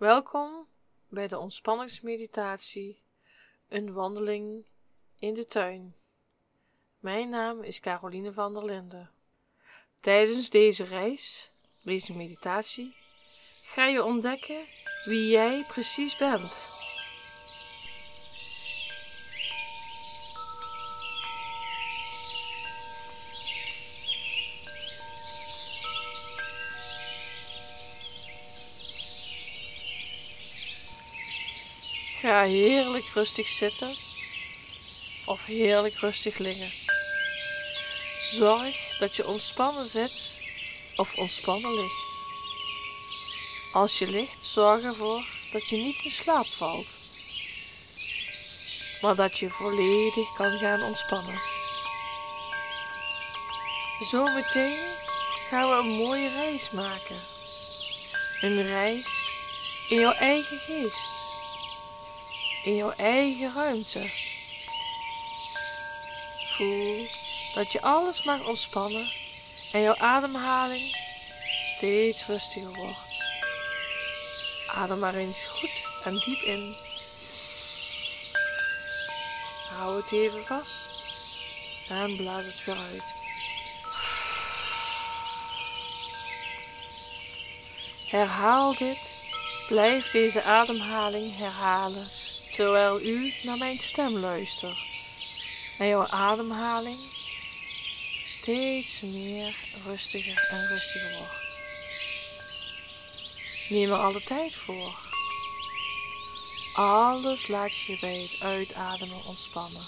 Welkom bij de ontspanningsmeditatie, een wandeling in de tuin. Mijn naam is Caroline van der Linden. Tijdens deze reis, deze meditatie, ga je ontdekken wie jij precies bent. Ga heerlijk rustig zitten of heerlijk rustig liggen. Zorg dat je ontspannen zit of ontspannen ligt. Als je ligt, zorg ervoor dat je niet in slaap valt, maar dat je volledig kan gaan ontspannen. Zometeen gaan we een mooie reis maken. Een reis in jouw eigen geest in jouw eigen ruimte. Voel dat je alles mag ontspannen en jouw ademhaling steeds rustiger wordt. Adem maar eens goed en diep in. Hou het even vast en blaas het weer uit. Herhaal dit. Blijf deze ademhaling herhalen terwijl u naar mijn stem luistert en jouw ademhaling steeds meer rustiger en rustiger wordt. Neem er alle tijd voor. Alles laat je bij het uitademen ontspannen.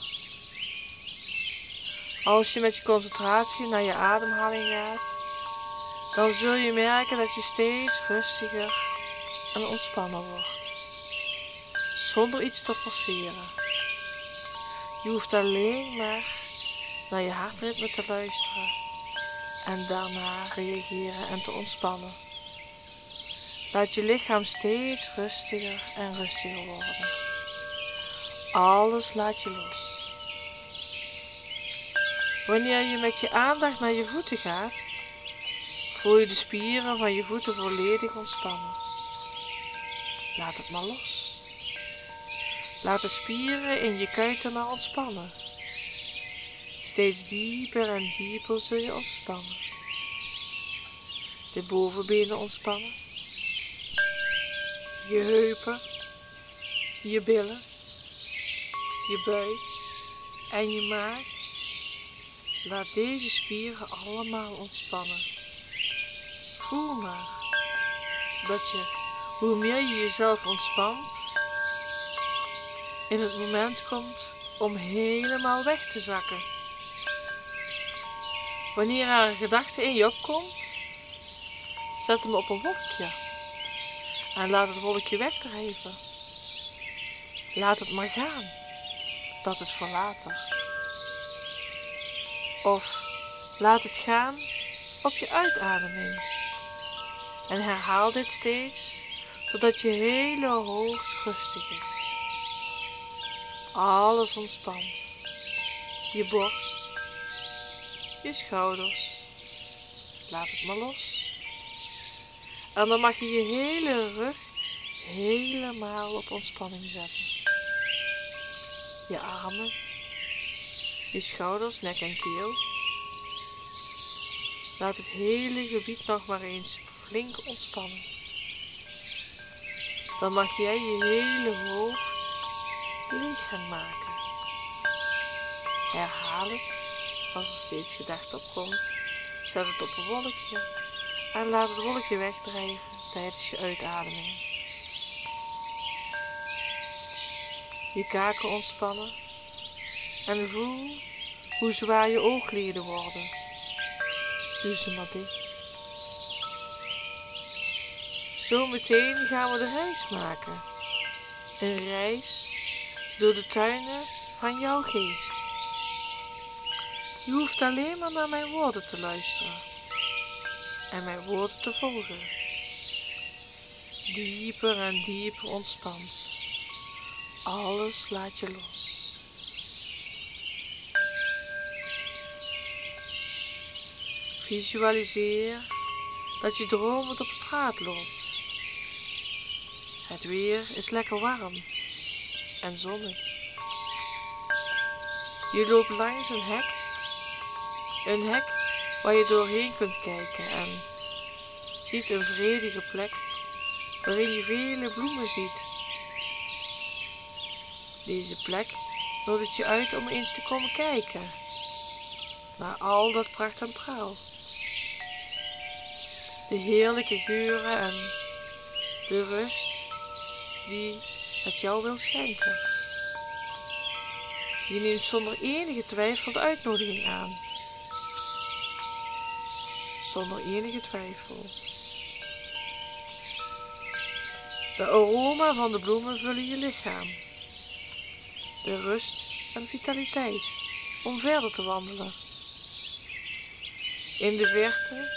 Als je met je concentratie naar je ademhaling gaat, dan zul je merken dat je steeds rustiger en ontspannen wordt zonder iets te forceren. Je hoeft alleen maar naar je hartritme te luisteren en daarna reageren en te ontspannen. Laat je lichaam steeds rustiger en rustiger worden. Alles laat je los. Wanneer je met je aandacht naar je voeten gaat, voel je de spieren van je voeten volledig ontspannen. Laat het maar los. Laat de spieren in je kuiten maar ontspannen. Steeds dieper en dieper zul je ontspannen. De bovenbenen ontspannen. Je heupen. Je billen. Je buik. En je maag. Laat deze spieren allemaal ontspannen. Voel maar dat je, hoe meer je jezelf ontspant, in het moment komt om helemaal weg te zakken. Wanneer er een gedachte in je opkomt, zet hem op een wolkje en laat het wolkje wegdrijven. Laat het maar gaan, dat is voor later. Of laat het gaan op je uitademing en herhaal dit steeds totdat je hele hoofd rustig is. Alles ontspant. Je borst, je schouders. Laat het maar los. En dan mag je je hele rug helemaal op ontspanning zetten. Je armen, je schouders, nek en keel. Laat het hele gebied nog maar eens flink ontspannen. Dan mag jij je hele hoofd leeg gaan maken. Herhaal het als er steeds gedacht opkomt. Zet het op een wolkje en laat het wolkje wegdrijven tijdens je uitademing. Je kaken ontspannen en voel hoe zwaar je oogleden worden. Doe ze maar dicht. Zometeen gaan we de reis maken. Een reis door de tuinen van jouw geest. Je hoeft alleen maar naar mijn woorden te luisteren en mijn woorden te volgen. Dieper en dieper ontspant. Alles laat je los. Visualiseer dat je dromend op straat loopt. Het weer is lekker warm en zonnig. Je loopt langs een hek, een hek waar je doorheen kunt kijken en ziet een vredige plek waarin je vele bloemen ziet. Deze plek nodigt je uit om eens te komen kijken naar al dat pracht en praal. De heerlijke geuren en de rust die het jou wil schenken. Je neemt zonder enige twijfel de uitnodiging aan. Zonder enige twijfel. De aroma van de bloemen vullen je lichaam. De rust en vitaliteit om verder te wandelen. In de verte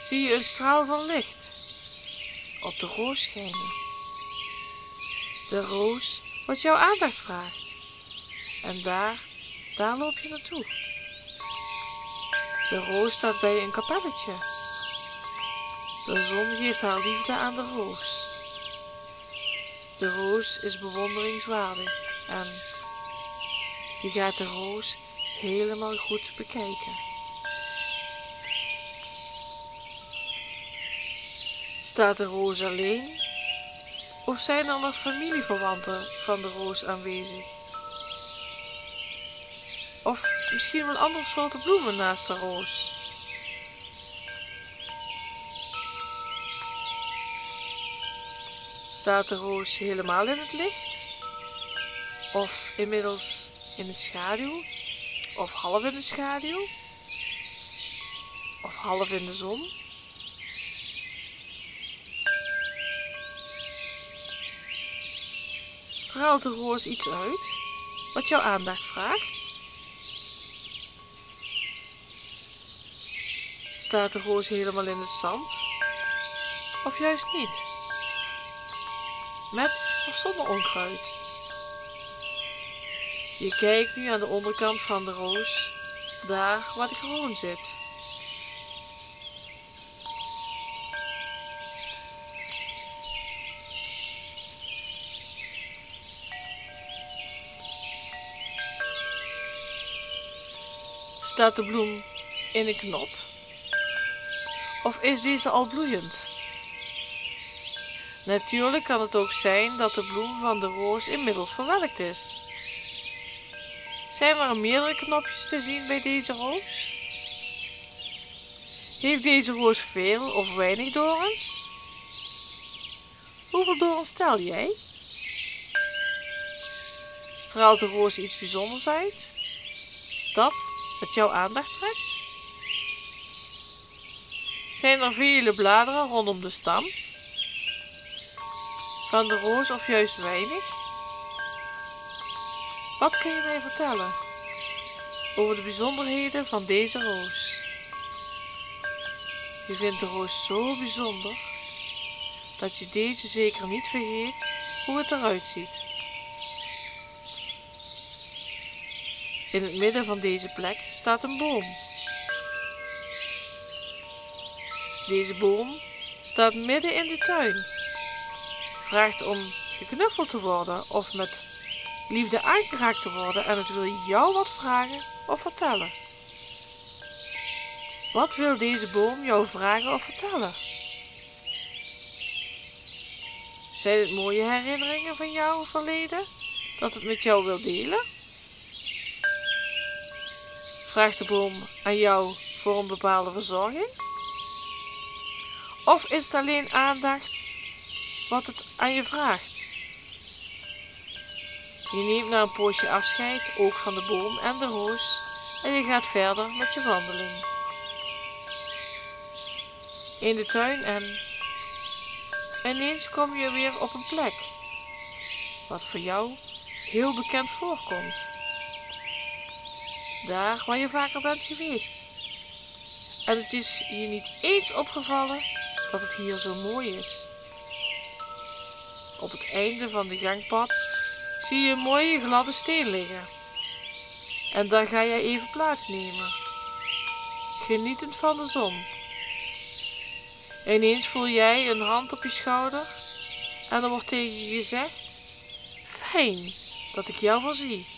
zie je een straal van licht op de roos schijnen. De roos wat jouw aandacht vraagt. En daar, daar loop je naartoe. De roos staat bij een kapelletje. De zon geeft haar liefde aan de roos. De roos is bewonderingswaardig en je gaat de roos helemaal goed bekijken. Staat de roos alleen of zijn er nog familieverwanten van de roos aanwezig? Of misschien wel andere soorten bloemen naast de roos? Staat de roos helemaal in het licht? Of inmiddels in de schaduw? Of half in de schaduw? Of half in de zon? Straalt de roos iets uit wat jouw aandacht vraagt? Staat de roos helemaal in het zand? Of juist niet? Met of zonder onkruid? Je kijkt nu aan de onderkant van de roos, daar waar de kroon zit. Staat de bloem in een knop? Of is deze al bloeiend? Natuurlijk kan het ook zijn dat de bloem van de roos inmiddels verwelkt is. Zijn er meerdere knopjes te zien bij deze roos? Heeft deze roos veel of weinig dorens? Hoeveel dorens stel jij? Straalt de roos iets bijzonders uit? Dat dat jouw aandacht trekt? Zijn er vele bladeren rondom de stam? Van de roos of juist weinig? Wat kun je mij vertellen over de bijzonderheden van deze roos? Je vindt de roos zo bijzonder dat je deze zeker niet vergeet hoe het eruit ziet. In het midden van deze plek staat een boom. Deze boom staat midden in de tuin. Vraagt om geknuffeld te worden of met liefde aangeraakt te worden en het wil jou wat vragen of vertellen. Wat wil deze boom jou vragen of vertellen? Zijn het mooie herinneringen van jouw verleden dat het met jou wil delen? Vraagt de boom aan jou voor een bepaalde verzorging? Of is het alleen aandacht wat het aan je vraagt? Je neemt na een poosje afscheid ook van de boom en de roos en je gaat verder met je wandeling. In de tuin en ineens kom je weer op een plek wat voor jou heel bekend voorkomt daar waar je vaker bent geweest. En het is je niet eens opgevallen dat het hier zo mooi is. Op het einde van de gangpad zie je een mooie gladde steen liggen. En daar ga jij even plaatsnemen, genietend van de zon. Ineens voel jij een hand op je schouder En er wordt tegen je gezegd: Fijn dat ik jou wel zie.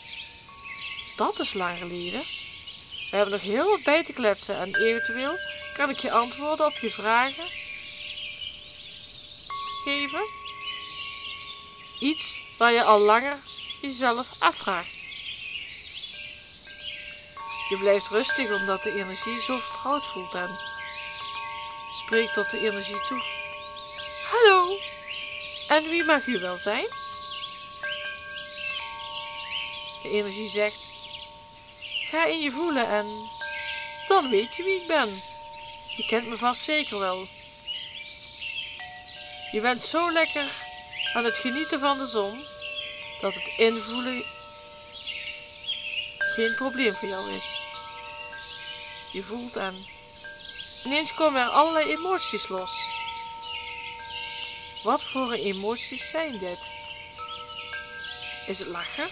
Dat is lang geleden. We hebben nog heel wat bij te kletsen en eventueel kan ik je antwoorden op je vragen geven. Iets waar je al langer jezelf afvraagt. Je blijft rustig omdat de energie zo vertrouwd voelt en spreekt tot de energie toe. Hallo, en wie mag u wel zijn? De energie zegt, ga in je voelen en dan weet je wie ik ben. Je kent me vast zeker wel. Je bent zo lekker aan het genieten van de zon dat het invoelen geen probleem voor jou is. Je voelt en ineens komen er allerlei emoties los. Wat voor emoties zijn dit? Is het lachen?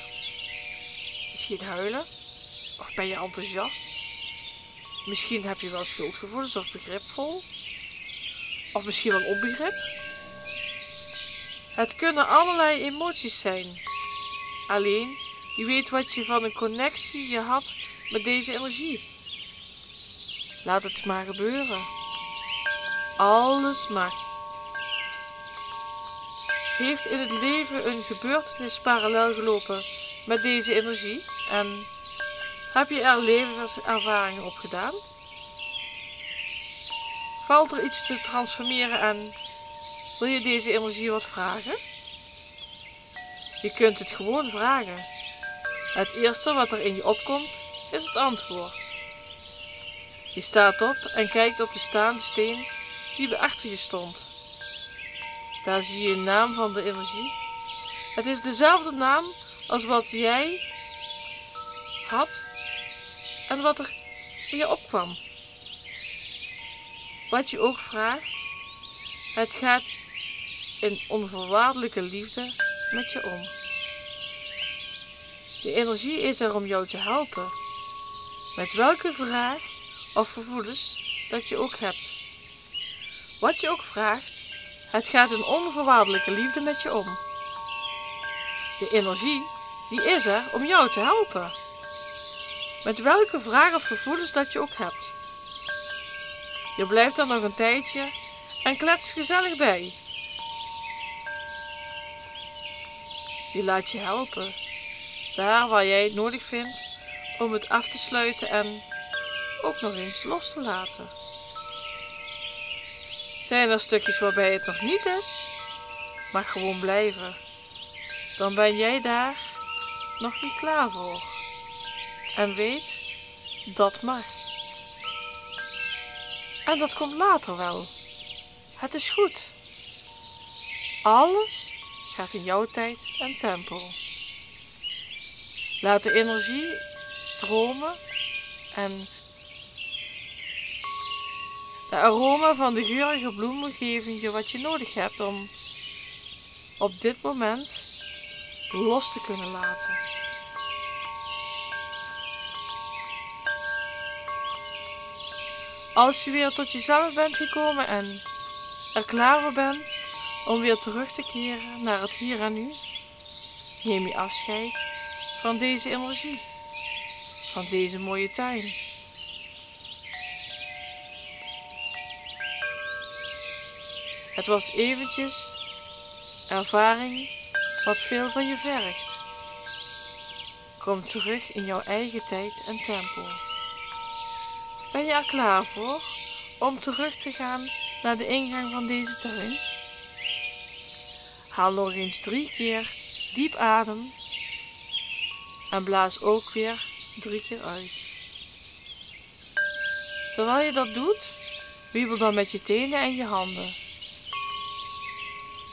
Misschien huilen? Of ben je enthousiast? Misschien heb je wel schuldgevoelens of begripvol? Of misschien wel onbegrip? Het kunnen allerlei emoties zijn. Alleen, je weet wat je van een connectie je had met deze energie. Laat het maar gebeuren. Alles mag. Heeft in het leven een gebeurtenis parallel gelopen met deze energie en heb je er levenservaringen op gedaan? Valt er iets te transformeren en wil je deze energie wat vragen? Je kunt het gewoon vragen. Het eerste wat er in je opkomt is het antwoord. Je staat op en kijkt op de staande steen die achter je stond. Daar zie je een naam van de energie. Het is dezelfde naam als wat jij had en wat er in je opkwam. Wat je ook vraagt, het gaat in onvoorwaardelijke liefde met je om. De energie is er om jou te helpen, met welke vraag of gevoelens dat je ook hebt. Wat je ook vraagt, het gaat in onvoorwaardelijke liefde met je om. De energie, die is er om jou te helpen. Met welke vraag of gevoelens dat je ook hebt. Je blijft er nog een tijdje en klets gezellig bij. Je laat je helpen, daar waar jij het nodig vindt om het af te sluiten en ook nog eens los te laten. Zijn er stukjes waarbij het nog niet is? Mag gewoon blijven. Dan ben jij daar nog niet klaar voor. En weet, dat mag. En dat komt later wel. Het is goed. Alles gaat in jouw tijd en tempo. Laat de energie stromen en de aroma van de geurige bloemen geven je wat je nodig hebt om op dit moment los te kunnen laten. Als je weer tot jezelf bent gekomen en er klaar voor bent om weer terug te keren naar het hier en nu, neem je afscheid van deze energie, van deze mooie tuin. Het was eventjes ervaring wat veel van je vergt. Kom terug in jouw eigen tijd en tempo. Ben je er klaar voor om terug te gaan naar de ingang van deze tuin? Haal nog eens drie keer diep adem en blaas ook weer drie keer uit. Terwijl je dat doet, wiebel dan met je tenen en je handen.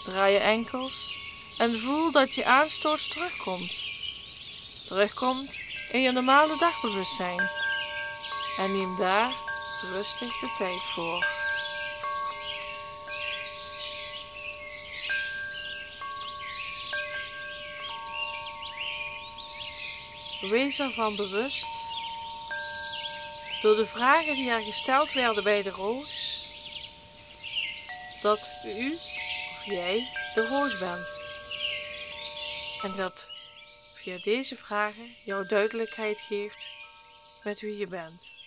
Draai je enkels en voel dat je aanstoot terugkomt. Terugkomt in je normale dagbewustzijn. En neem daar rustig de tijd voor. Wees ervan bewust door de vragen die er gesteld werden bij de roos, dat u of jij de roos bent. En dat via deze vragen jouw duidelijkheid geeft met wie je bent.